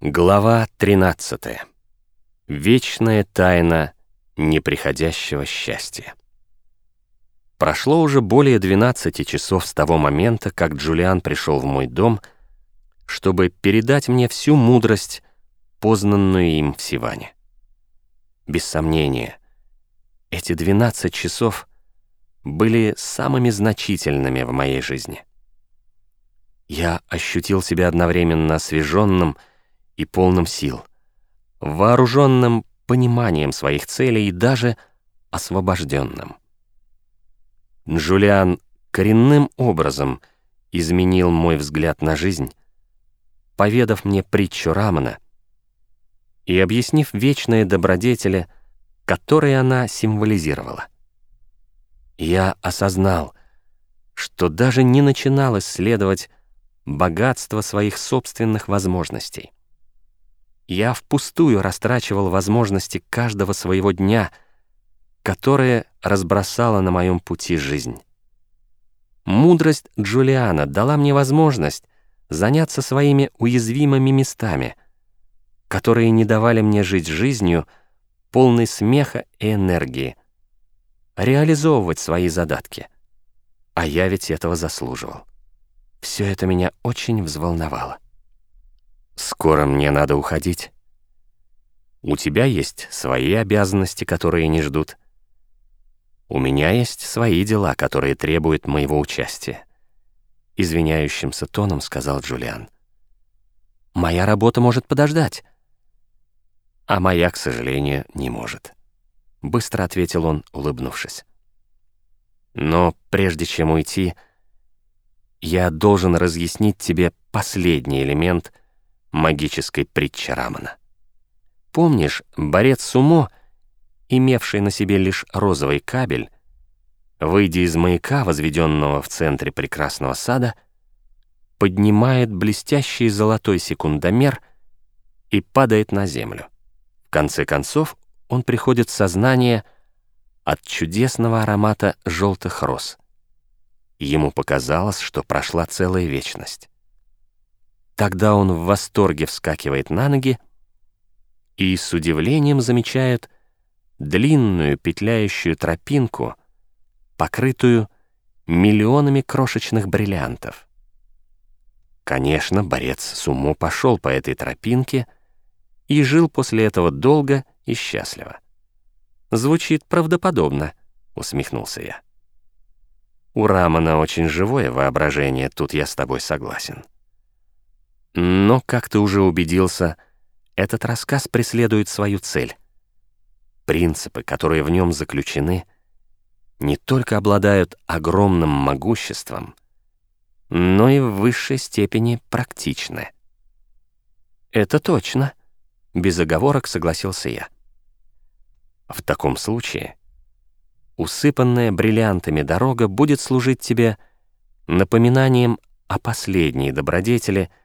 Глава 13. Вечная тайна неприходящего счастья. Прошло уже более 12 часов с того момента, как Джулиан пришел в мой дом, чтобы передать мне всю мудрость, познанную им в Сиване. Без сомнения, эти 12 часов были самыми значительными в моей жизни. Я ощутил себя одновременно освеженным и полным сил, вооруженным пониманием своих целей и даже освобожденным. Джулиан коренным образом изменил мой взгляд на жизнь, поведав мне притчу Рамана и объяснив вечные добродетели, которые она символизировала. Я осознал, что даже не начинал исследовать богатство своих собственных возможностей. Я впустую растрачивал возможности каждого своего дня, которые разбросала на моем пути жизнь. Мудрость Джулиана дала мне возможность заняться своими уязвимыми местами, которые не давали мне жить жизнью, полной смеха и энергии, реализовывать свои задатки. А я ведь этого заслуживал. Все это меня очень взволновало. «Скоро мне надо уходить. У тебя есть свои обязанности, которые не ждут. У меня есть свои дела, которые требуют моего участия», — извиняющимся тоном сказал Джулиан. «Моя работа может подождать». «А моя, к сожалению, не может», — быстро ответил он, улыбнувшись. «Но прежде чем уйти, я должен разъяснить тебе последний элемент — магической притчи Рамана. Помнишь, борец сумо, имевший на себе лишь розовый кабель, выйдя из маяка, возведенного в центре прекрасного сада, поднимает блестящий золотой секундомер и падает на землю. В конце концов, он приходит в сознание от чудесного аромата желтых роз. Ему показалось, что прошла целая вечность. Тогда он в восторге вскакивает на ноги и с удивлением замечает длинную петляющую тропинку, покрытую миллионами крошечных бриллиантов. Конечно, борец Сумо пошел по этой тропинке и жил после этого долго и счастливо. «Звучит правдоподобно», — усмехнулся я. «У Рамана очень живое воображение, тут я с тобой согласен». Но, как ты уже убедился, этот рассказ преследует свою цель. Принципы, которые в нем заключены, не только обладают огромным могуществом, но и в высшей степени практичны. «Это точно», — без оговорок согласился я. В таком случае усыпанная бриллиантами дорога будет служить тебе напоминанием о последней добродетели —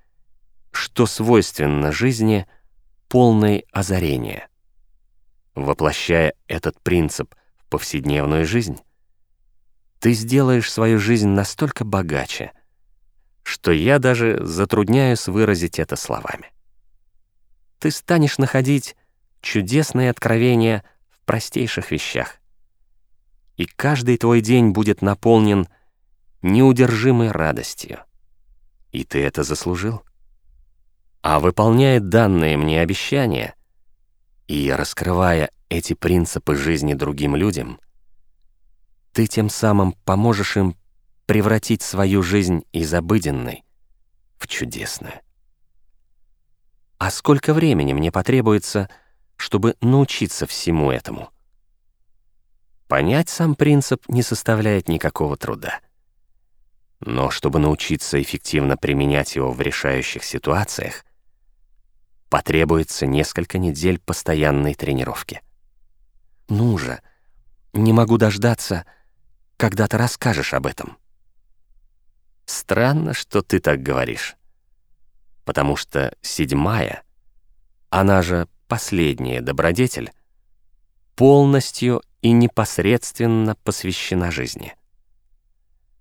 что свойственно жизни полное озарение. Воплощая этот принцип в повседневную жизнь, ты сделаешь свою жизнь настолько богаче, что я даже затрудняюсь выразить это словами. Ты станешь находить чудесные откровения в простейших вещах. И каждый твой день будет наполнен неудержимой радостью. И ты это заслужил а выполняя данные мне обещания и раскрывая эти принципы жизни другим людям, ты тем самым поможешь им превратить свою жизнь из обыденной в чудесную. А сколько времени мне потребуется, чтобы научиться всему этому? Понять сам принцип не составляет никакого труда. Но чтобы научиться эффективно применять его в решающих ситуациях — потребуется несколько недель постоянной тренировки. Ну же, не могу дождаться, когда ты расскажешь об этом. Странно, что ты так говоришь, потому что седьмая, она же последняя добродетель, полностью и непосредственно посвящена жизни.